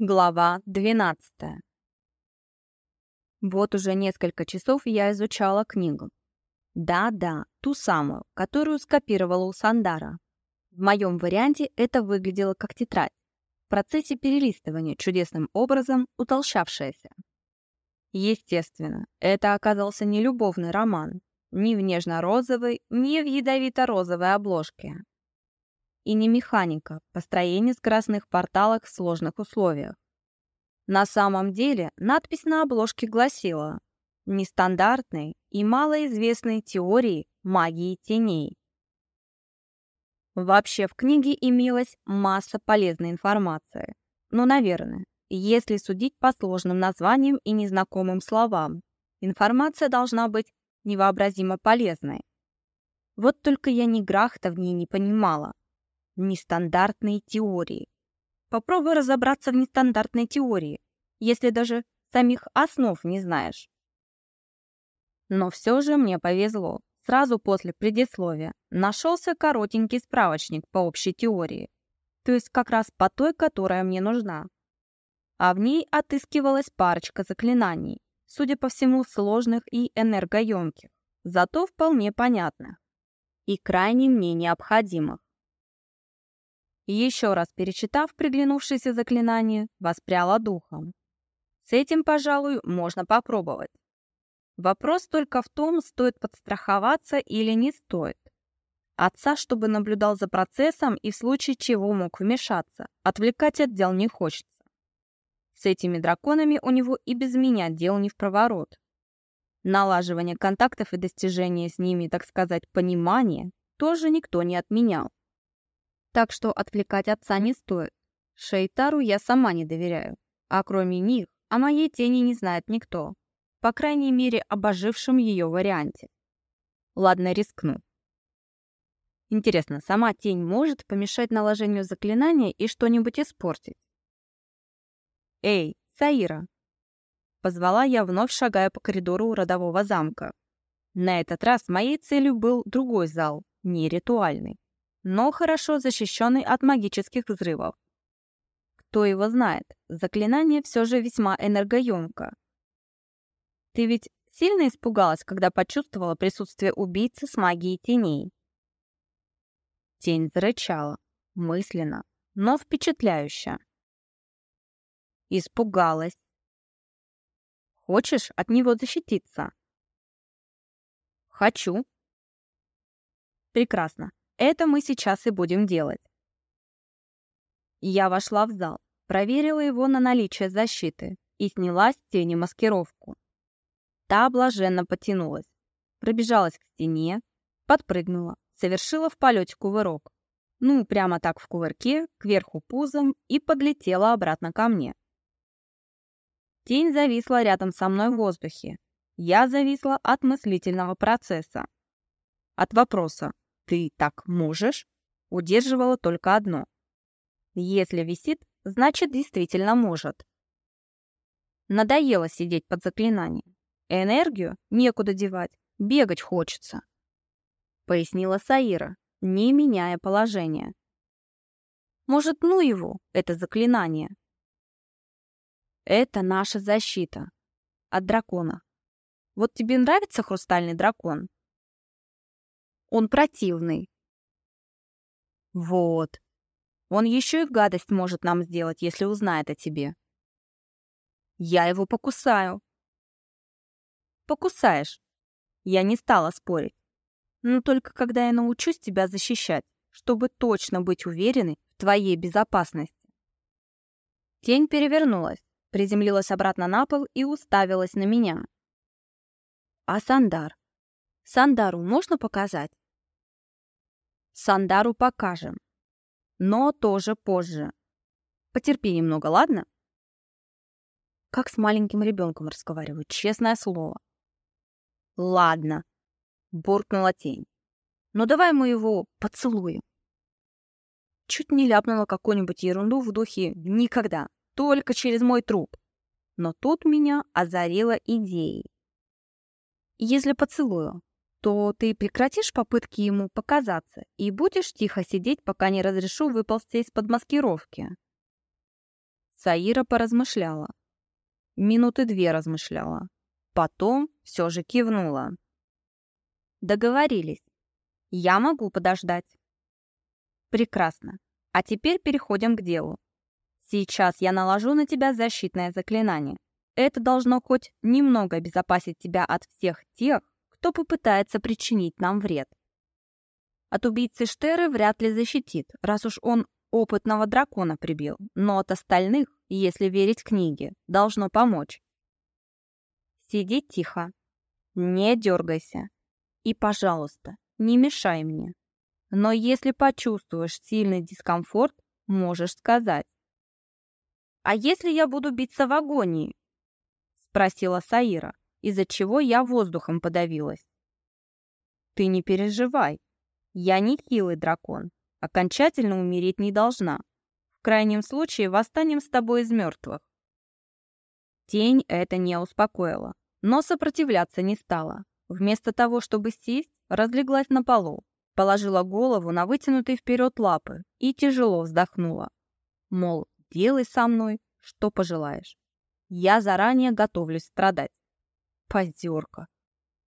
Глава 12. Вот уже несколько часов я изучала книгу. Да-да, ту самую, которую скопировала у Сандара. В моем варианте это выглядело как тетрадь, в процессе перелистывания чудесным образом утолщавшаяся. Естественно, это оказался не любовный роман, ни в нежно-розовой, ни в ядовито-розовой обложке и не механика, построение скоростных порталов в сложных условиях. На самом деле надпись на обложке гласила «Нестандартной и малоизвестной теории магии теней». Вообще в книге имелась масса полезной информации. Ну, наверное, если судить по сложным названиям и незнакомым словам, информация должна быть невообразимо полезной. Вот только я ни грахта в ней не понимала нестандартные теории. Попробуй разобраться в нестандартной теории, если даже самих основ не знаешь. Но все же мне повезло. Сразу после предисловия нашелся коротенький справочник по общей теории, то есть как раз по той, которая мне нужна. А в ней отыскивалась парочка заклинаний, судя по всему, сложных и энергоемких, зато вполне понятных и крайне мне необходимых. Еще раз перечитав приглянувшееся заклинание, воспряла духом. С этим, пожалуй, можно попробовать. Вопрос только в том, стоит подстраховаться или не стоит. Отца, чтобы наблюдал за процессом и в случае чего мог вмешаться, отвлекать от дел не хочется. С этими драконами у него и без меня дел не в проворот. Налаживание контактов и достижение с ними, так сказать, понимания тоже никто не отменял. Так что отвлекать отца не стоит. Шейтару я сама не доверяю. А кроме них, о моей тени не знает никто. По крайней мере, об ожившем ее варианте. Ладно, рискну. Интересно, сама тень может помешать наложению заклинания и что-нибудь испортить? «Эй, Саира!» Позвала я, вновь шагая по коридору родового замка. На этот раз моей целью был другой зал, не ритуальный но хорошо защищенный от магических взрывов. Кто его знает, заклинание все же весьма энергоемко. Ты ведь сильно испугалась, когда почувствовала присутствие убийцы с магией теней? Тень зарычала, мысленно, но впечатляюще. Испугалась. Хочешь от него защититься? Хочу. Прекрасно. Это мы сейчас и будем делать. Я вошла в зал, проверила его на наличие защиты и сняла с тени маскировку. Та блаженно потянулась, пробежалась к стене, подпрыгнула, совершила в полете кувырок. Ну, прямо так в кувырке, кверху пузом и подлетела обратно ко мне. Тень зависла рядом со мной в воздухе. Я зависла от мыслительного процесса. От вопроса «ты так можешь» удерживала только одно. Если висит, значит действительно может. Надоело сидеть под заклинанием. Энергию некуда девать, бегать хочется. Пояснила Саира, не меняя положение. Может, ну его, это заклинание? Это наша защита. От дракона. Вот тебе нравится хрустальный дракон? Он противный. Вот. Он еще и гадость может нам сделать, если узнает о тебе. Я его покусаю. Покусаешь. Я не стала спорить. Но только когда я научусь тебя защищать, чтобы точно быть уверенной в твоей безопасности. Тень перевернулась, приземлилась обратно на пол и уставилась на меня. А Сандар? Сандару можно показать? Сандару покажем. Но тоже позже. Потерпи немного, ладно? Как с маленьким ребенком разговариваю, честное слово. Ладно, буркнула тень. Но давай мы его поцелуем. Чуть не ляпнула какую-нибудь ерунду в духе «никогда, только через мой труп». Но тут меня озарила идеей. Если поцелую, то ты прекратишь попытки ему показаться и будешь тихо сидеть, пока не разрешу выползти из-под маскировки. Саира поразмышляла. Минуты две размышляла. Потом все же кивнула. Договорились. Я могу подождать. Прекрасно. А теперь переходим к делу. Сейчас я наложу на тебя защитное заклинание. Это должно хоть немного обезопасить тебя от всех тех, кто попытается причинить нам вред. От убийцы Штеры вряд ли защитит, раз уж он опытного дракона прибил, но от остальных, если верить книге, должно помочь. Сиди тихо, не дергайся и, пожалуйста, не мешай мне. Но если почувствуешь сильный дискомфорт, можешь сказать. «А если я буду биться в агонии?» — спросила Саира, из-за чего я воздухом подавилась. «Ты не переживай. Я не хилый дракон. Окончательно умереть не должна. В крайнем случае восстанем с тобой из мертвых». Тень это не успокоила, но сопротивляться не стала. Вместо того, чтобы сесть, разлеглась на полу, положила голову на вытянутые вперед лапы и тяжело вздохнула. Мол, делай со мной, что пожелаешь. Я заранее готовлюсь страдать. Позерка.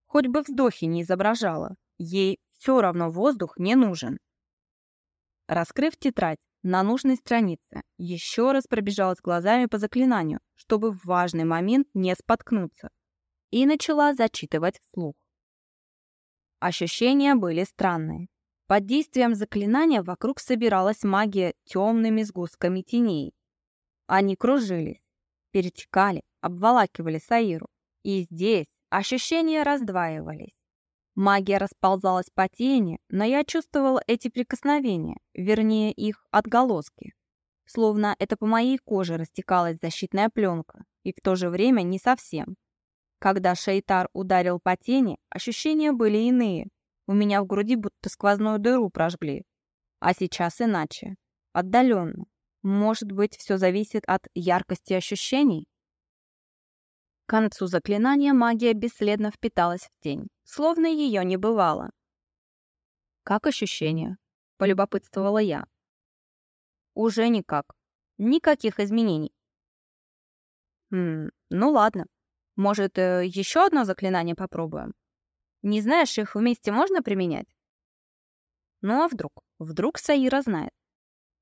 Хоть бы вздохи не изображала, ей все равно воздух не нужен. Раскрыв тетрадь на нужной странице, еще раз пробежалась глазами по заклинанию, чтобы в важный момент не споткнуться, и начала зачитывать вслух. Ощущения были странные. Под действием заклинания вокруг собиралась магия темными сгустками теней. Они кружились, перетекали, обволакивали Саиру. И здесь ощущения раздваивались. Магия расползалась по тени, но я чувствовала эти прикосновения, вернее их отголоски. Словно это по моей коже растекалась защитная пленка, и в то же время не совсем. Когда Шейтар ударил по тени, ощущения были иные. У меня в груди будто сквозную дыру прожгли. А сейчас иначе. Отдаленно. Может быть, все зависит от яркости ощущений? К концу заклинания магия бесследно впиталась в тень, словно ее не бывало. «Как ощущения?» — полюбопытствовала я. «Уже никак. Никаких изменений». «Хм, ну ладно. Может, э, еще одно заклинание попробуем? Не знаешь, их вместе можно применять? Ну а вдруг? Вдруг Саира знает.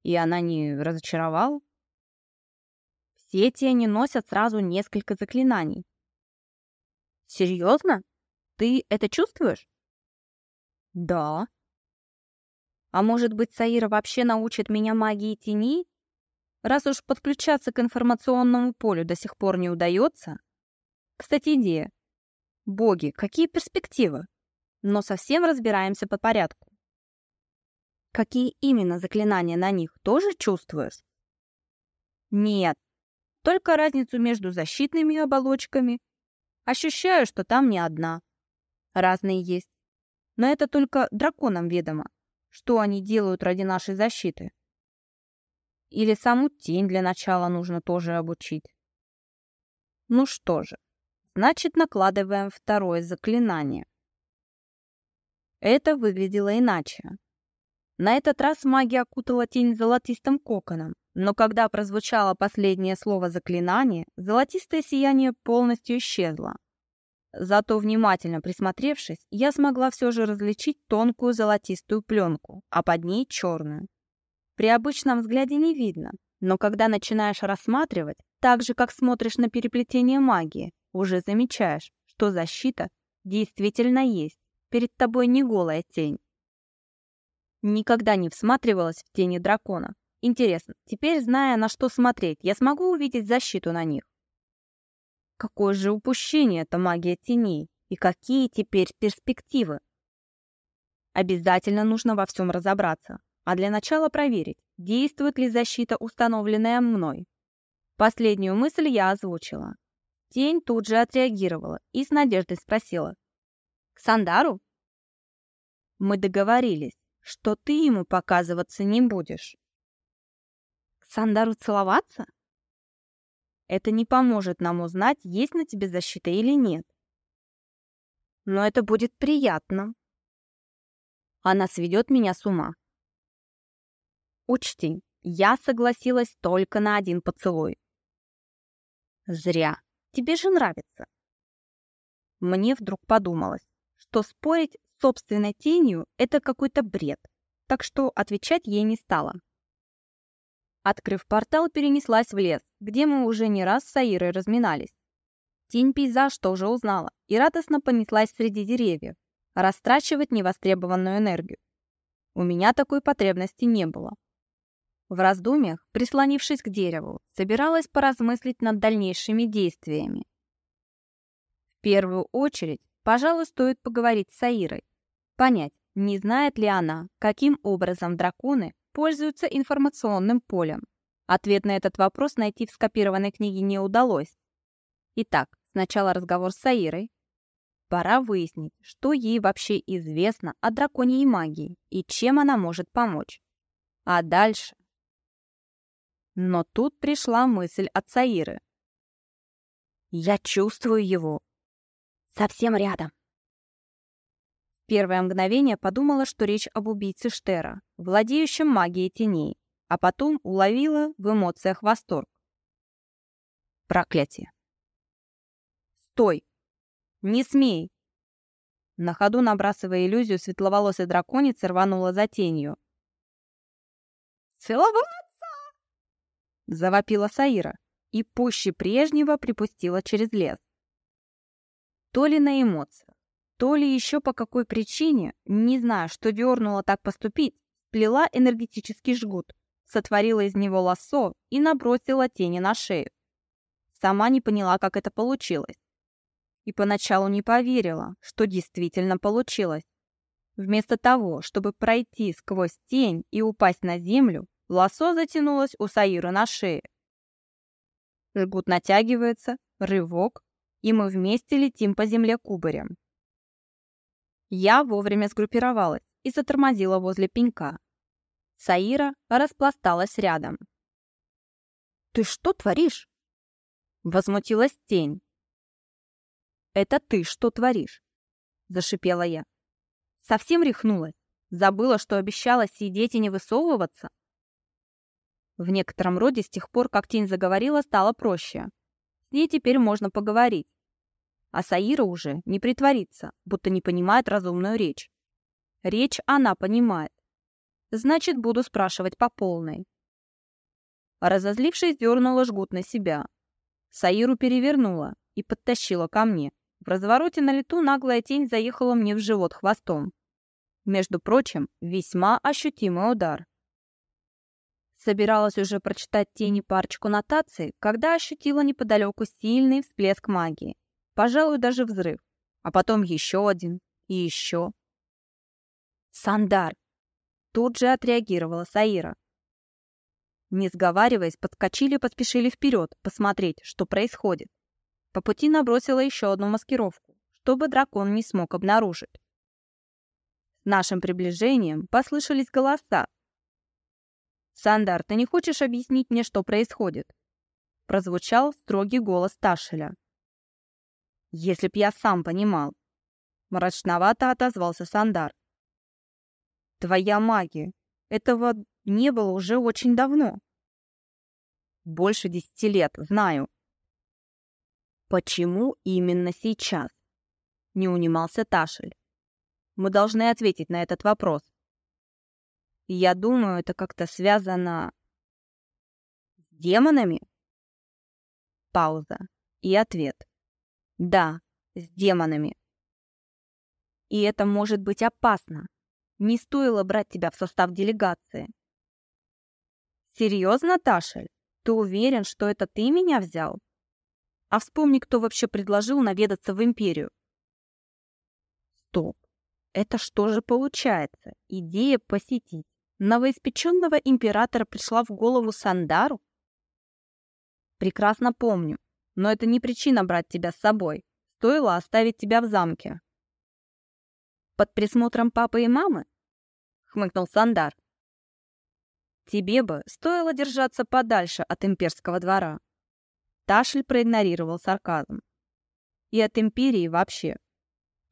И она не разочаровала? Все тени носят сразу несколько заклинаний. Серьезно? Ты это чувствуешь? Да. А может быть, Саира вообще научит меня магии теней? Раз уж подключаться к информационному полю до сих пор не удается, кстати, идея. Боги, какие перспективы? Но совсем разбираемся по порядку. Какие именно заклинания на них тоже чувствуешь? Нет, только разницу между защитными оболочками. Ощущаю, что там не одна. Разные есть. Но это только драконам ведомо, что они делают ради нашей защиты. Или саму тень для начала нужно тоже обучить. Ну что же, Значит, накладываем второе заклинание. Это выглядело иначе. На этот раз магия окутала тень золотистым коконом, но когда прозвучало последнее слово заклинания, золотистое сияние полностью исчезло. Зато, внимательно присмотревшись, я смогла все же различить тонкую золотистую пленку, а под ней черную. При обычном взгляде не видно, но когда начинаешь рассматривать, так же, как смотришь на переплетение магии, уже замечаешь, что защита действительно есть. Перед тобой не голая тень. Никогда не всматривалась в тени дракона. Интересно, теперь, зная, на что смотреть, я смогу увидеть защиту на них? Какое же упущение это магия теней? И какие теперь перспективы? Обязательно нужно во всем разобраться, а для начала проверить, действует ли защита, установленная мной. Последнюю мысль я озвучила. Тень тут же отреагировала и с надеждой спросила. «К Сандару?» «Мы договорились, что ты ему показываться не будешь». «К Сандару целоваться?» «Это не поможет нам узнать, есть на тебе защита или нет». «Но это будет приятно». Она сведет меня с ума. Учти, я согласилась только на один поцелуй. Зря. Тебе же нравится. Мне вдруг подумалось, что спорить с собственной тенью – это какой-то бред, так что отвечать ей не стала. Открыв портал, перенеслась в лес, где мы уже не раз с Аирой разминались. Тень пейзаж тоже узнала и радостно понеслась среди деревьев, растрачивать невостребованную энергию. У меня такой потребности не было. В раздумьях, прислонившись к дереву, собиралась поразмыслить над дальнейшими действиями. В первую очередь, пожалуй, стоит поговорить с Аирой, понять, не знает ли она, каким образом драконы пользуются информационным полем. Ответ на этот вопрос найти в скопированной книге не удалось. Итак, сначала разговор с Аирой. Пора выяснить, что ей вообще известно о драконьей магии и чем она может помочь. А дальше но тут пришла мысль от Саиры. «Я чувствую его. Совсем рядом». Первое мгновение подумала, что речь об убийце Штера, владеющем магией теней, а потом уловила в эмоциях восторг. Проклятие. «Стой! Не смей!» На ходу, набрасывая иллюзию, светловолосой драконицы рванула за тенью. «Целовать!» Завопила Саира и пуще прежнего припустила через лес. То ли на эмоциях, то ли еще по какой причине, не знаю, что дернула так поступить, сплела энергетический жгут, сотворила из него лассо и набросила тени на шею. Сама не поняла, как это получилось. И поначалу не поверила, что действительно получилось. Вместо того, чтобы пройти сквозь тень и упасть на землю, Лосо затянулось у Саиры на шее. Жгут натягивается, рывок, и мы вместе летим по земле кубарем. Я вовремя сгруппировалась и затормозила возле пенька. Саира распласталась рядом. «Ты что творишь?» Возмутилась тень. «Это ты что творишь?» Зашипела я. Совсем рехнулась. Забыла, что обещала сидеть и не высовываться. В некотором роде с тех пор, как тень заговорила, стало проще. С ней теперь можно поговорить. А Саира уже не притворится, будто не понимает разумную речь. Речь она понимает. Значит, буду спрашивать по полной. Разозлившись, дернула жгут на себя. Саиру перевернула и подтащила ко мне. В развороте на лету наглая тень заехала мне в живот хвостом. Между прочим, весьма ощутимый удар. Собиралась уже прочитать тени парочку нотаций, когда ощутила неподалеку сильный всплеск магии. Пожалуй, даже взрыв. А потом еще один и еще. «Сандар!» Тут же отреагировала Саира. Не сговариваясь, подскочили и поспешили вперед, посмотреть, что происходит. По пути набросила еще одну маскировку, чтобы дракон не смог обнаружить. С нашим приближением послышались голоса, «Сандар, ты не хочешь объяснить мне, что происходит?» Прозвучал строгий голос Ташеля. «Если б я сам понимал». Мрачновато отозвался Сандар. «Твоя магия. Этого не было уже очень давно». «Больше десяти лет, знаю». «Почему именно сейчас?» Не унимался Ташель. «Мы должны ответить на этот вопрос». Я думаю, это как-то связано с демонами. Пауза. И ответ. Да, с демонами. И это может быть опасно. Не стоило брать тебя в состав делегации. Серьезно, Ташель? Ты уверен, что это ты меня взял? А вспомни, кто вообще предложил наведаться в Империю. Стоп. Это что же получается? Идея посетить новоиспеченного императора пришла в голову Сандару? Прекрасно помню, но это не причина брать тебя с собой. Стоило оставить тебя в замке. Под присмотром папы и мамы? Хмыкнул Сандар. Тебе бы стоило держаться подальше от имперского двора. Ташль проигнорировал сарказм. И от империи вообще.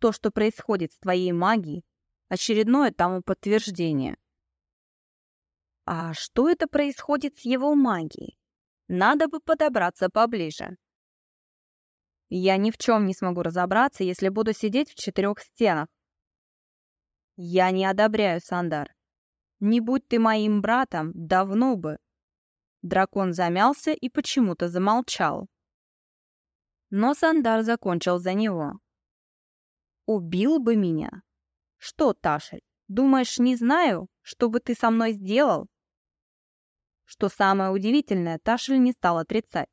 То, что происходит с твоей магией, очередное тому подтверждение. А что это происходит с его магией? Надо бы подобраться поближе. Я ни в чем не смогу разобраться, если буду сидеть в четырех стенах. Я не одобряю, Сандар. Не будь ты моим братом, давно бы. Дракон замялся и почему-то замолчал. Но Сандар закончил за него. Убил бы меня. Что, Ташель, думаешь, не знаю, что бы ты со мной сделал? Что самое удивительное, Ташель не стал отрицать.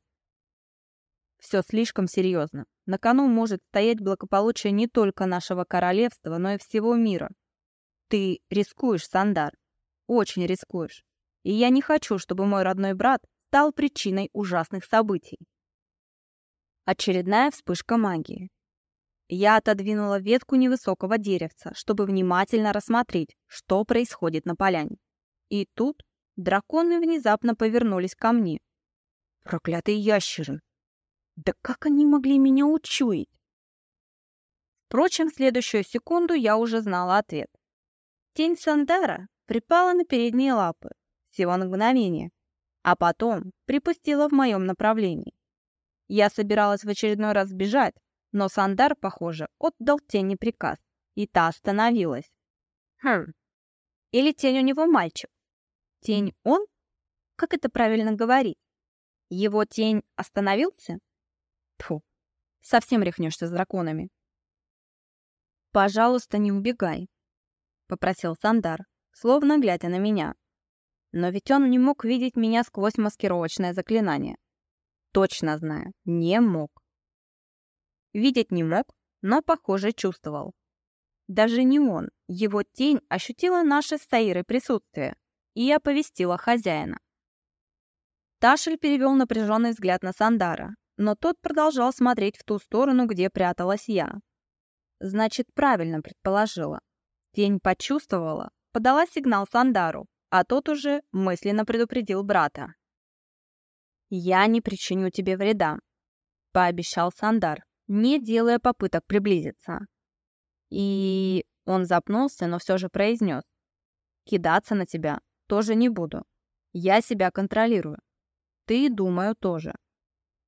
Все слишком серьезно. На кону может стоять благополучие не только нашего королевства, но и всего мира. Ты рискуешь, Сандар. Очень рискуешь. И я не хочу, чтобы мой родной брат стал причиной ужасных событий. Очередная вспышка магии. Я отодвинула ветку невысокого деревца, чтобы внимательно рассмотреть, что происходит на поляне. И тут драконы внезапно повернулись ко мне. Проклятые ящеры! Да как они могли меня учуять? Впрочем, в следующую секунду я уже знала ответ. Тень Сандара припала на передние лапы, всего на мгновение, а потом припустила в моем направлении. Я собиралась в очередной раз бежать, но Сандар, похоже, отдал тени приказ, и та остановилась. Хм. Или тень у него мальчик? Тень он? Как это правильно говорить? Его тень остановился? Тьфу, совсем рехнешься с драконами. «Пожалуйста, не убегай», — попросил Сандар, словно глядя на меня. Но ведь он не мог видеть меня сквозь маскировочное заклинание. Точно знаю, не мог. Видеть не мог, но, похоже, чувствовал. Даже не он, его тень ощутила наше с Саирой присутствие и оповестила хозяина. Ташель перевел напряженный взгляд на Сандара, но тот продолжал смотреть в ту сторону, где пряталась я. Значит, правильно предположила. Тень почувствовала, подала сигнал Сандару, а тот уже мысленно предупредил брата. «Я не причиню тебе вреда», — пообещал Сандар, не делая попыток приблизиться. И он запнулся, но все же произнес. «Кидаться на тебя тоже не буду. Я себя контролирую. Ты, думаю, тоже.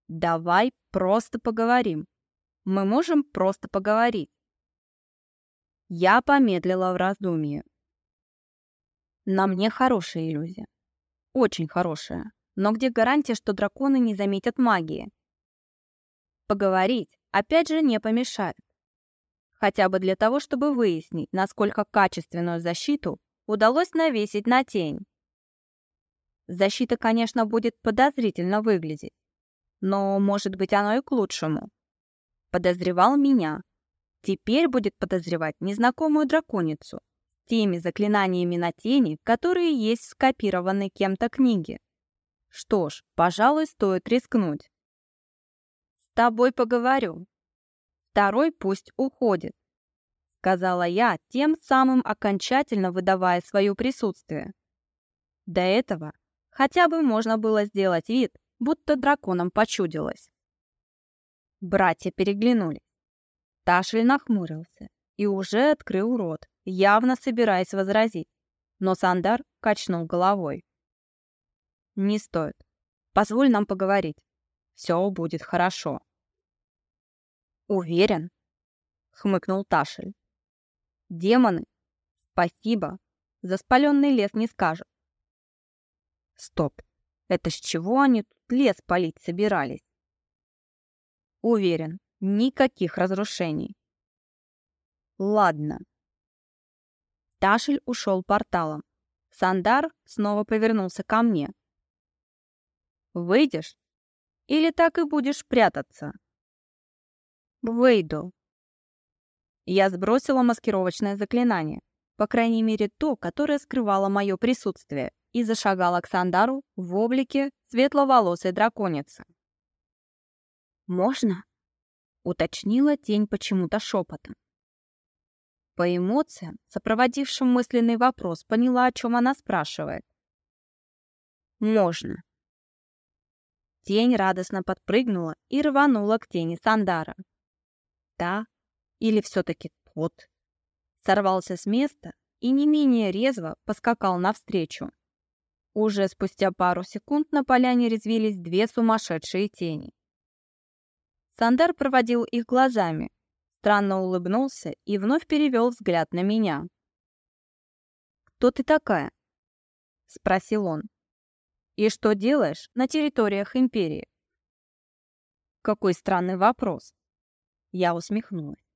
Давай просто поговорим. Мы можем просто поговорить». Я помедлила в раздумье. На мне хорошая иллюзия. Очень хорошая. Но где гарантия, что драконы не заметят магии? Поговорить, опять же, не помешает. Хотя бы для того, чтобы выяснить, насколько качественную защиту удалось навесить на тень. Защита, конечно, будет подозрительно выглядеть. Но, может быть, оно и к лучшему. Подозревал меня. Теперь будет подозревать незнакомую драконицу с теми заклинаниями на тени, которые есть в скопированной кем-то книге. Что ж, пожалуй, стоит рискнуть. С тобой поговорю. Второй пусть уходит, сказала я, тем самым окончательно выдавая свое присутствие. До этого хотя бы можно было сделать вид, будто драконам почудилось. Братья переглянулись. Ташель нахмурился и уже открыл рот, явно собираясь возразить, но Сандар качнул головой. Не стоит. Позволь нам поговорить. Все будет хорошо. Уверен? Хмыкнул Ташель. Демоны, спасибо. За спаленный лес не скажут. Стоп. Это с чего они лес палить собирались? Уверен, никаких разрушений. Ладно. Ташель ушел порталом. Сандар снова повернулся ко мне. Выйдешь? Или так и будешь прятаться? Выйду. Я сбросила маскировочное заклинание, по крайней мере то, которое скрывало мое присутствие, и зашагала к Сандару в облике светловолосой драконицы. «Можно?» — уточнила тень почему-то шепотом. По эмоциям, сопроводившим мысленный вопрос, поняла, о чем она спрашивает. «Можно», Тень радостно подпрыгнула и рванула к тени Сандара. Та, или все-таки тот, сорвался с места и не менее резво поскакал навстречу. Уже спустя пару секунд на поляне резвились две сумасшедшие тени. Сандар проводил их глазами, странно улыбнулся и вновь перевел взгляд на меня. «Кто ты такая?» — спросил он. «И что делаешь на территориях Империи?» Какой странный вопрос. Я усмехнулась.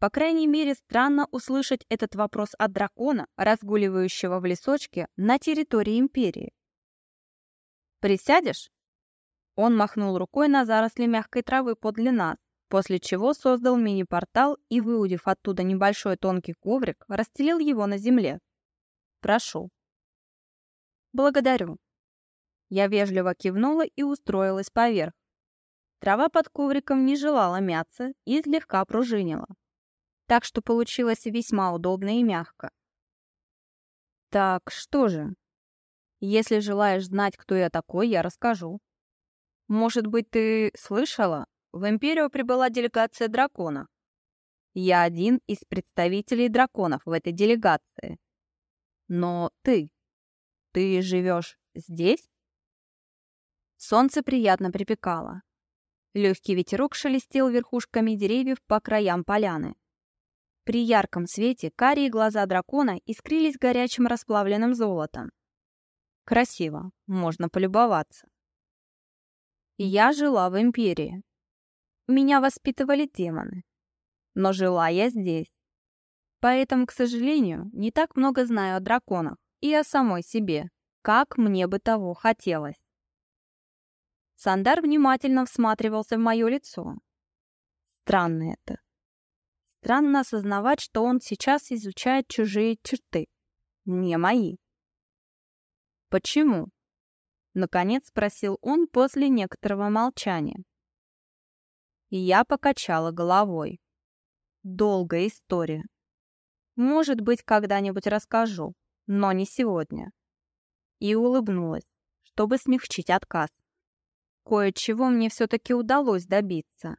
По крайней мере, странно услышать этот вопрос от дракона, разгуливающего в лесочке на территории Империи. «Присядешь?» Он махнул рукой на заросли мягкой травы подле нас, после чего создал мини-портал и, выудив оттуда небольшой тонкий коврик, расстелил его на земле. «Прошу». «Благодарю». Я вежливо кивнула и устроилась поверх. Трава под ковриком не желала мяться и слегка пружинила. Так что получилось весьма удобно и мягко. Так, что же? Если желаешь знать, кто я такой, я расскажу. Может быть, ты слышала? В Империю прибыла делегация дракона. Я один из представителей драконов в этой делегации. Но ты... Ты живешь здесь? Солнце приятно припекало. Легкий ветерок шелестел верхушками деревьев по краям поляны. При ярком свете карие глаза дракона искрились горячим расплавленным золотом. Красиво, можно полюбоваться. Я жила в Империи. Меня воспитывали демоны. Но жила я здесь. Поэтому, к сожалению, не так много знаю о драконах и о самой себе, как мне бы того хотелось. Сандар внимательно всматривался в мое лицо. Странно это. Странно осознавать, что он сейчас изучает чужие черты, не мои. «Почему?» Наконец спросил он после некоторого молчания. И я покачала головой. Долгая история. Может быть, когда-нибудь расскажу, но не сегодня. И улыбнулась, чтобы смягчить отказ. Кое-чего мне все-таки удалось добиться.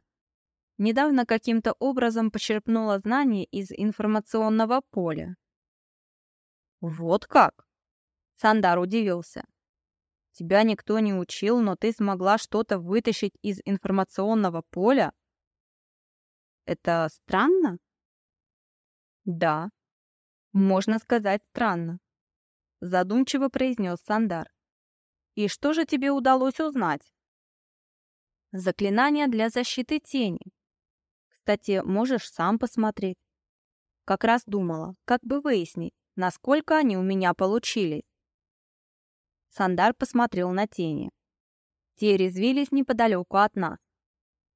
Недавно каким-то образом почерпнула знания из информационного поля. «Вот как?» Сандар удивился. Тебя никто не учил, но ты смогла что-то вытащить из информационного поля? Это странно? Да, можно сказать странно. Задумчиво произнес Сандар. И что же тебе удалось узнать? Заклинание для защиты тени. Кстати, можешь сам посмотреть. Как раз думала, как бы выяснить, насколько они у меня получились. Сандар посмотрел на тени. Те резвились неподалеку от нас.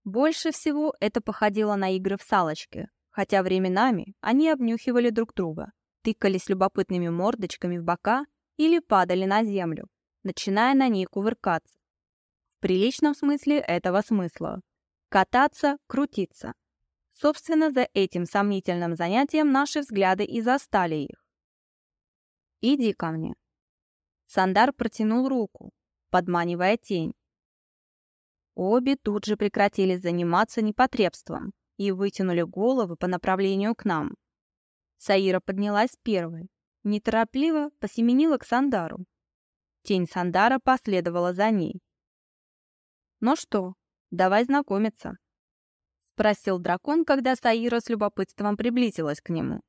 Больше всего это походило на игры в салочки, хотя временами они обнюхивали друг друга, тыкались любопытными мордочками в бока или падали на землю, начиная на ней кувыркаться. В приличном смысле этого смысла. Кататься, крутиться. Собственно, за этим сомнительным занятием наши взгляды и застали их. «Иди ко мне», Сандар протянул руку, подманивая тень. Обе тут же прекратили заниматься непотребством и вытянули головы по направлению к нам. Саира поднялась первой, неторопливо посеменила к Сандару. Тень Сандара последовала за ней. «Ну что, давай знакомиться», — спросил дракон, когда Саира с любопытством приблизилась к нему.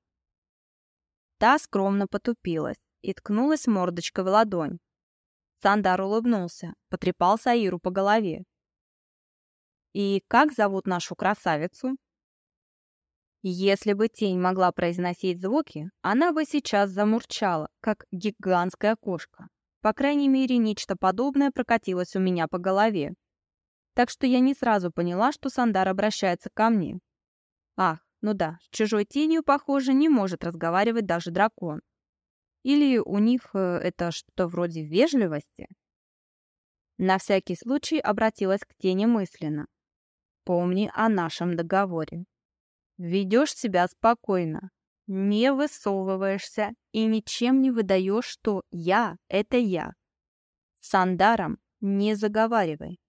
Та скромно потупилась и ткнулась мордочкой в ладонь. Сандар улыбнулся, потрепал Саиру по голове. «И как зовут нашу красавицу?» Если бы тень могла произносить звуки, она бы сейчас замурчала, как гигантская кошка. По крайней мере, нечто подобное прокатилось у меня по голове. Так что я не сразу поняла, что Сандар обращается ко мне. Ах, ну да, с чужой тенью, похоже, не может разговаривать даже дракон. Или у них э, это что-то вроде вежливости? На всякий случай обратилась к тени мысленно. Помни о нашем договоре. Ведешь себя спокойно, не высовываешься и ничем не выдаешь, что «я» — это я. С Андаром не заговаривай.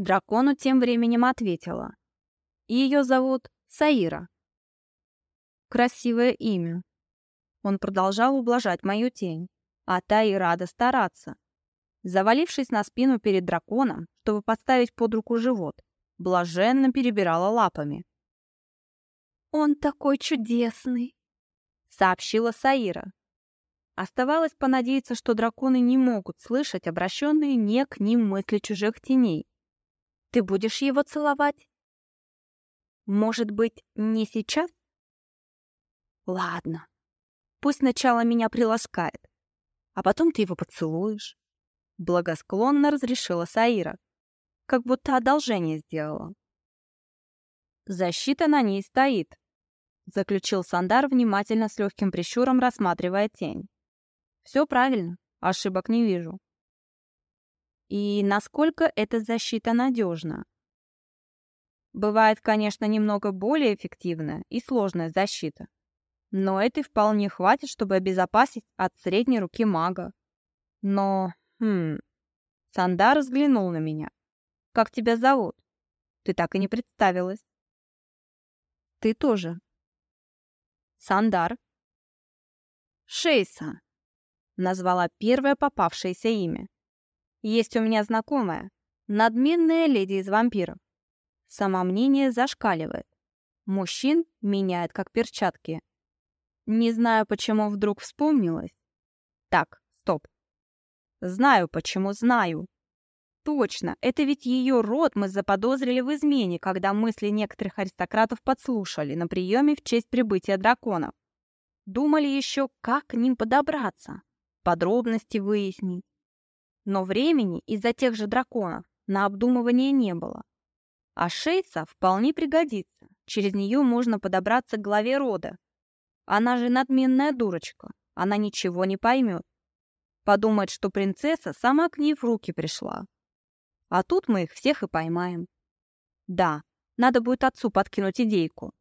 Дракону тем временем ответила. Ее зовут Саира. Красивое имя, он продолжал ублажать мою тень. а та и рада стараться. Завалившись на спину перед драконом, чтобы подставить под руку живот, блаженно перебирала лапами. «Он такой чудесный!» — сообщила Саира. Оставалось понадеяться, что драконы не могут слышать обращенные не к ним мысли чужих теней. «Ты будешь его целовать?» «Может быть, не сейчас?» «Ладно, пусть сначала меня приласкает, а потом ты его поцелуешь». Благосклонно разрешила Саира, как будто одолжение сделала. Защита на ней стоит, заключил Сандар, внимательно с легким прищуром рассматривая тень. Все правильно, ошибок не вижу. И насколько эта защита надежна? Бывает, конечно, немного более эффективная и сложная защита. Но этой вполне хватит, чтобы обезопасить от средней руки мага. Но Хм. Сандар взглянул на меня. Как тебя зовут? Ты так и не представилась. Ты тоже. Сандар. Шейса. Назвала первое попавшееся имя. Есть у меня знакомая, надменная леди из вампиров. Самомнение зашкаливает. Мужчин меняет как перчатки. Не знаю, почему вдруг вспомнилось. Так, стоп. Знаю, почему знаю. Точно, это ведь ее род мы заподозрили в измене, когда мысли некоторых аристократов подслушали на приеме в честь прибытия драконов. Думали еще, как к ним подобраться, подробности выяснить. Но времени из-за тех же драконов на обдумывание не было. А Шейса вполне пригодится. Через нее можно подобраться к главе рода. Она же надменная дурочка. Она ничего не поймет. Подумает, что принцесса сама к ней в руки пришла. А тут мы их всех и поймаем. Да, надо будет отцу подкинуть идейку.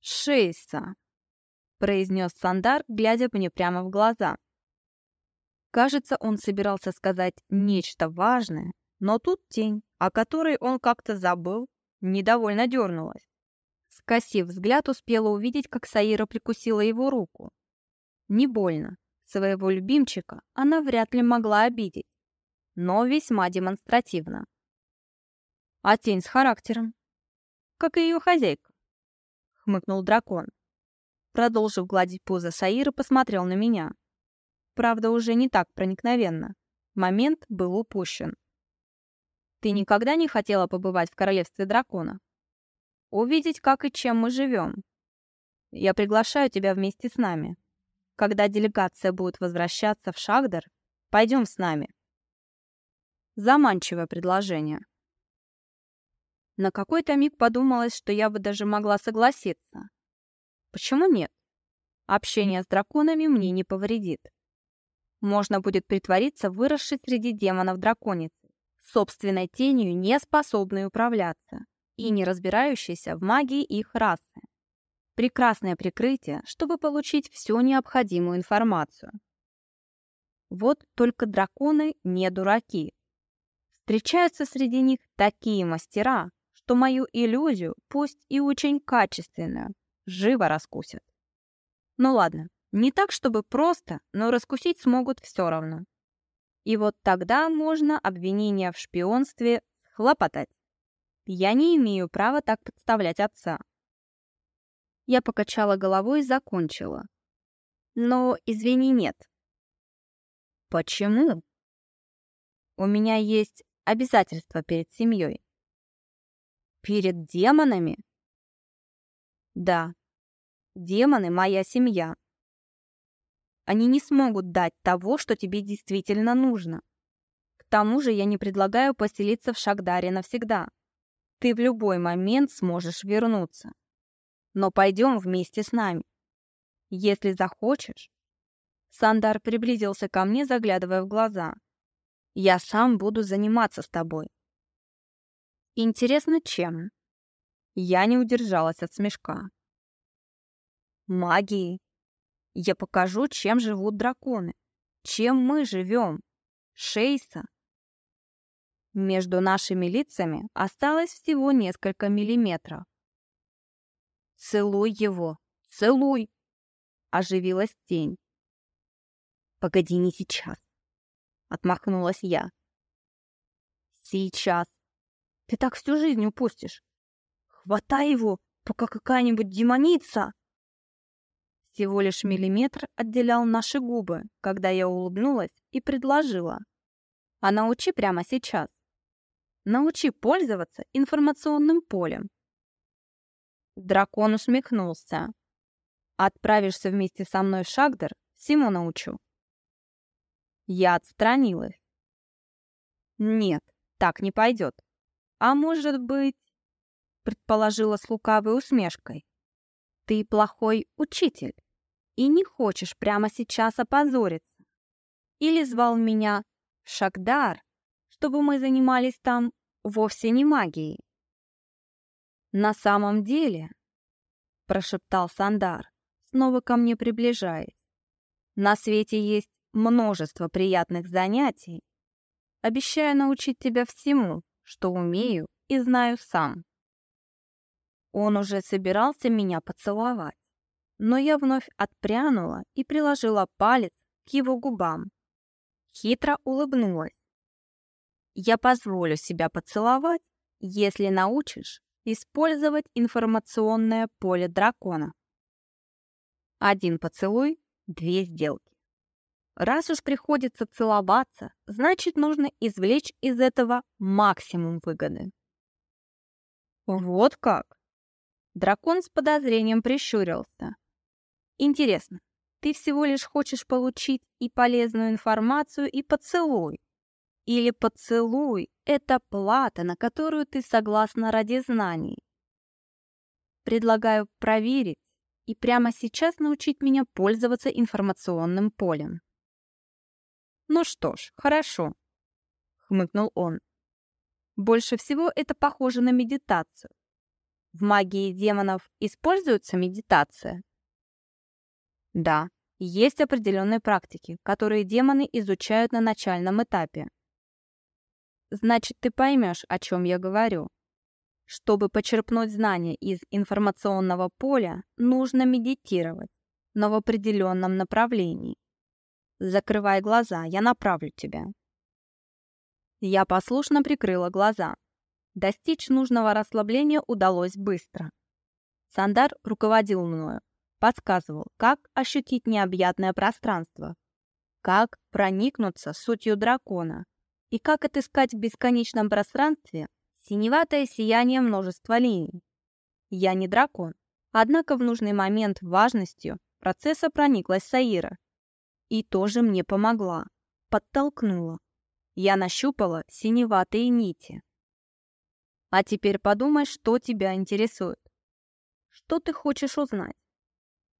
«Шейса», — произнес Сандар, глядя мне прямо в глаза. Кажется, он собирался сказать нечто важное, но тут тень, о которой он как-то забыл, недовольно дернулась. Скосив взгляд, успела увидеть, как Саира прикусила его руку. Не больно, Своего любимчика она вряд ли могла обидеть, но весьма демонстративно. А тень с характером, как и ее хозяйка, хмыкнул дракон. Продолжив гладить пузо Саира, посмотрел на меня. Правда, уже не так проникновенно. Момент был упущен. Ты никогда не хотела побывать в королевстве дракона? Увидеть, как и чем мы живем. Я приглашаю тебя вместе с нами. Когда делегация будет возвращаться в Шагдар, пойдем с нами. Заманчивое предложение. На какой-то миг подумалось, что я бы даже могла согласиться. Почему нет? Общение с драконами мне не повредит. Можно будет притвориться выросшей среди демонов драконицы, собственной тенью не способной управляться и не разбирающейся в магии их расы. Прекрасное прикрытие, чтобы получить всю необходимую информацию. Вот только драконы не дураки. Встречаются среди них такие мастера, что мою иллюзию, пусть и очень качественную, живо раскусят. Ну ладно, не так, чтобы просто, но раскусить смогут все равно. И вот тогда можно обвинение в шпионстве хлопотать. Я не имею права так подставлять отца. Я покачала головой и закончила. Но, извини, нет. Почему? У меня есть обязательства перед семьей. Перед демонами? Да. Демоны — моя семья. Они не смогут дать того, что тебе действительно нужно. К тому же я не предлагаю поселиться в Шагдаре навсегда. Ты в любой момент сможешь вернуться но пойдем вместе с нами. Если захочешь. Сандар приблизился ко мне, заглядывая в глаза. Я сам буду заниматься с тобой. Интересно, чем? Я не удержалась от смешка. Магией. Я покажу, чем живут драконы. Чем мы живем. Шейса. Между нашими лицами осталось всего несколько миллиметров. «Целуй его! Целуй!» — оживилась тень. Погоди, не сейчас. Отмахнулась я. Сейчас. Ты так всю жизнь упустишь. Хватай его, пока какая-нибудь демоница. Всего лишь миллиметр отделял наши губы, когда я улыбнулась и предложила. А научи прямо сейчас. Научи пользоваться информационным полем. Дракон усмехнулся. Отправишься вместе со мной в Шагдер, всему научу. Я отстранилась. Нет, так не пойдет. А может быть, предположила с лукавой усмешкой. Ты плохой учитель и не хочешь прямо сейчас опозориться. Или звал меня Шагдар, чтобы мы занимались там вовсе не магией. На самом деле, прошептал Сандар, снова ко мне приближаясь, на свете есть множество приятных занятий. Обещаю научить тебя всему, что умею и знаю сам. Он уже собирался меня поцеловать но я вновь отпрянула и приложила палец к его губам. Хитро улыбнулась. «Я позволю себя поцеловать, если научишь использовать информационное поле дракона». Один поцелуй, две сделки. Раз уж приходится целоваться, значит, нужно извлечь из этого максимум выгоды. Вот как? Дракон с подозрением прищурился. Интересно, ты всего лишь хочешь получить и полезную информацию, и поцелуй? Или поцелуй — это плата, на которую ты согласна ради знаний? Предлагаю проверить и прямо сейчас научить меня пользоваться информационным полем. «Ну что ж, хорошо», — хмыкнул он. «Больше всего это похоже на медитацию. В магии демонов используется медитация?» Да, есть определенные практики, которые демоны изучают на начальном этапе. Значит, ты поймешь, о чем я говорю. Чтобы почерпнуть знания из информационного поля, нужно медитировать, но в определенном направлении. Закрывай глаза, я направлю тебя. Я послушно прикрыла глаза. Достичь нужного расслабления удалось быстро. Сандар руководил мною, подсказывал, как ощутить необъятное пространство, как проникнуться сутью дракона и как отыскать в бесконечном пространстве синеватое сияние множества линий. Я не дракон, однако в нужный момент важностью процесса прониклась Саира и тоже мне помогла, подтолкнула. Я нащупала синеватые нити. А теперь подумай, что тебя интересует. Что ты хочешь узнать?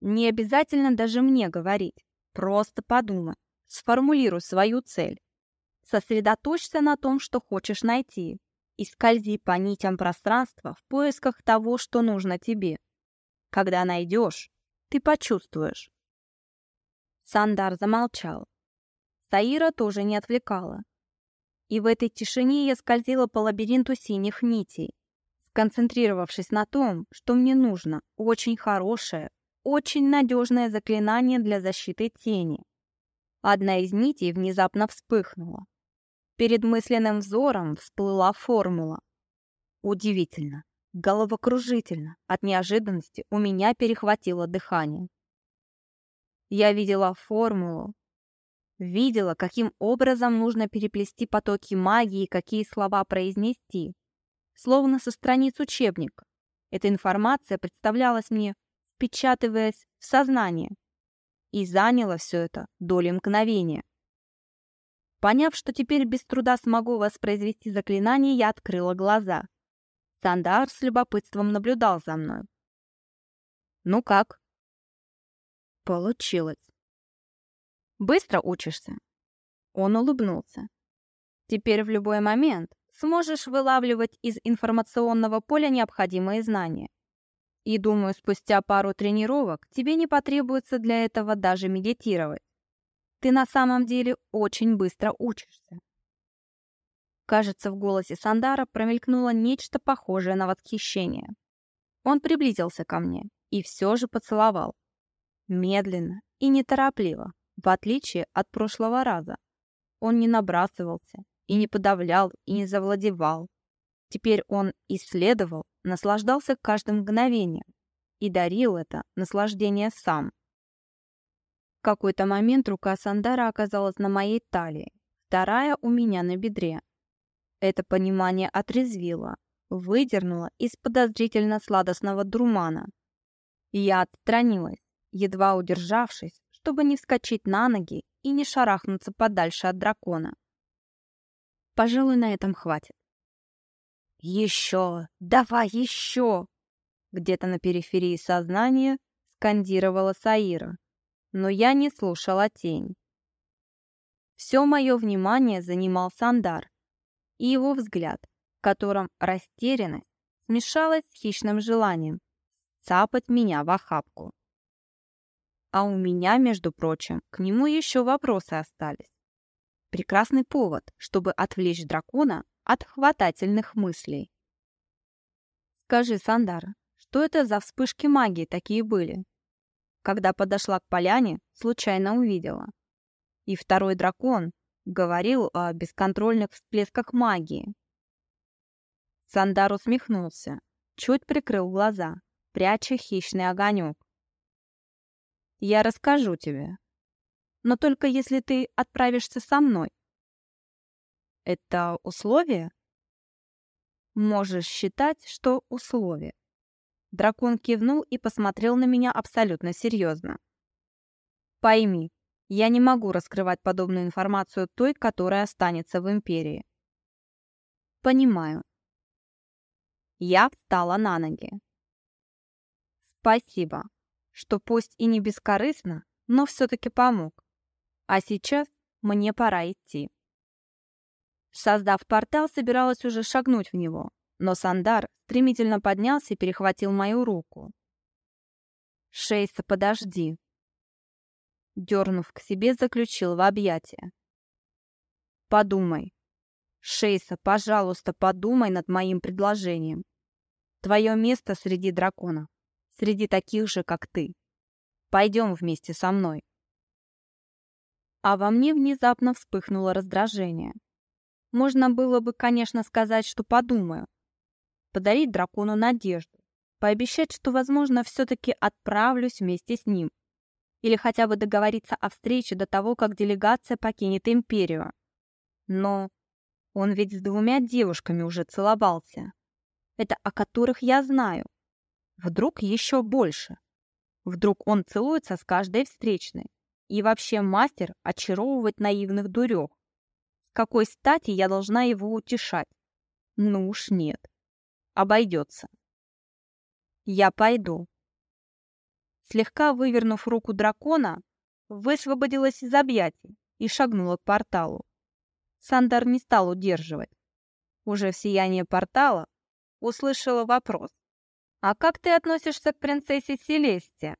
Не обязательно даже мне говорить. Просто подумай, сформулируй свою цель. Сосредоточься на том, что хочешь найти, и скользи по нитям пространства в поисках того, что нужно тебе. Когда найдешь, ты почувствуешь. Сандар замолчал. Саира тоже не отвлекала. И в этой тишине я скользила по лабиринту синих нитей, сконцентрировавшись на том, что мне нужно очень хорошее, очень надежное заклинание для защиты тени. Одна из нитей внезапно вспыхнула. Перед мысленным взором всплыла формула. Удивительно, головокружительно, от неожиданности у меня перехватило дыхание. Я видела формулу, видела, каким образом нужно переплести потоки магии, какие слова произнести. Словно со страниц учебника. Эта информация представлялась мне впечатываясь в сознание. И заняло все это доли мгновения. Поняв, что теперь без труда смогу воспроизвести заклинание, я открыла глаза. Сандар с любопытством наблюдал за мной. «Ну как?» «Получилось». «Быстро учишься?» Он улыбнулся. «Теперь в любой момент сможешь вылавливать из информационного поля необходимые знания. И думаю, спустя пару тренировок тебе не потребуется для этого даже медитировать. Ты на самом деле очень быстро учишься. Кажется, в голосе Сандара промелькнуло нечто похожее на восхищение. Он приблизился ко мне и все же поцеловал. Медленно и неторопливо, В отличие от прошлого раза, он не набрасывался и не подавлял и не завладевал. Теперь он исследовал, наслаждался каждым мгновением и дарил это наслаждение сам. В какой-то момент рука Сандара оказалась на моей талии, вторая у меня на бедре. Это понимание отрезвило, выдернуло из подозрительно сладостного дурмана. Я отстранилась, едва удержавшись, чтобы не вскочить на ноги и не шарахнуться подальше от дракона. Пожалуй, на этом хватит. «Еще! Давай еще!» Где-то на периферии сознания скандировала Саира, но я не слушала тень. Все мое внимание занимал Сандар и его взгляд, в котором растерянность смешалась с хищным желанием цапать меня в охапку. А у меня, между прочим, к нему еще вопросы остались. Прекрасный повод, чтобы отвлечь дракона от хватательных мыслей. Скажи, Сандар, что это за вспышки магии такие были? Когда подошла к поляне, случайно увидела. И второй дракон говорил о бесконтрольных всплесках магии. Сандар усмехнулся, чуть прикрыл глаза, пряча хищный огонек. Я расскажу тебе. Но только если ты отправишься со мной. Это условие? Можешь считать, что условие. Дракон кивнул и посмотрел на меня абсолютно серьезно. Пойми, я не могу раскрывать подобную информацию той, которая останется в Империи. Понимаю. Я встала на ноги. Спасибо что пусть и не бескорыстно, но все-таки помог. А сейчас мне пора идти. Создав портал, собиралась уже шагнуть в него, но Сандар стремительно поднялся и перехватил мою руку. «Шейса, подожди!» Дернув к себе, заключил в объятия. «Подумай. Шейса, пожалуйста, подумай над моим предложением. Твое место среди драконов среди таких же, как ты. Пойдем вместе со мной. А во мне внезапно вспыхнуло раздражение. Можно было бы, конечно, сказать, что подумаю. Подарить дракону надежду. Пообещать, что, возможно, все-таки отправлюсь вместе с ним. Или хотя бы договориться о встрече до того, как делегация покинет империю. Но он ведь с двумя девушками уже целовался. Это о которых я знаю. Вдруг еще больше. Вдруг он целуется с каждой встречной. И вообще мастер очаровывать наивных дурёх. С какой стати я должна его утешать? Ну уж нет. Обойдется. Я пойду. Слегка вывернув руку дракона, высвободилась из объятий и шагнула к порталу. Сандар не стал удерживать. Уже в сиянии портала услышала вопрос. «А как ты относишься к принцессе Селесте?»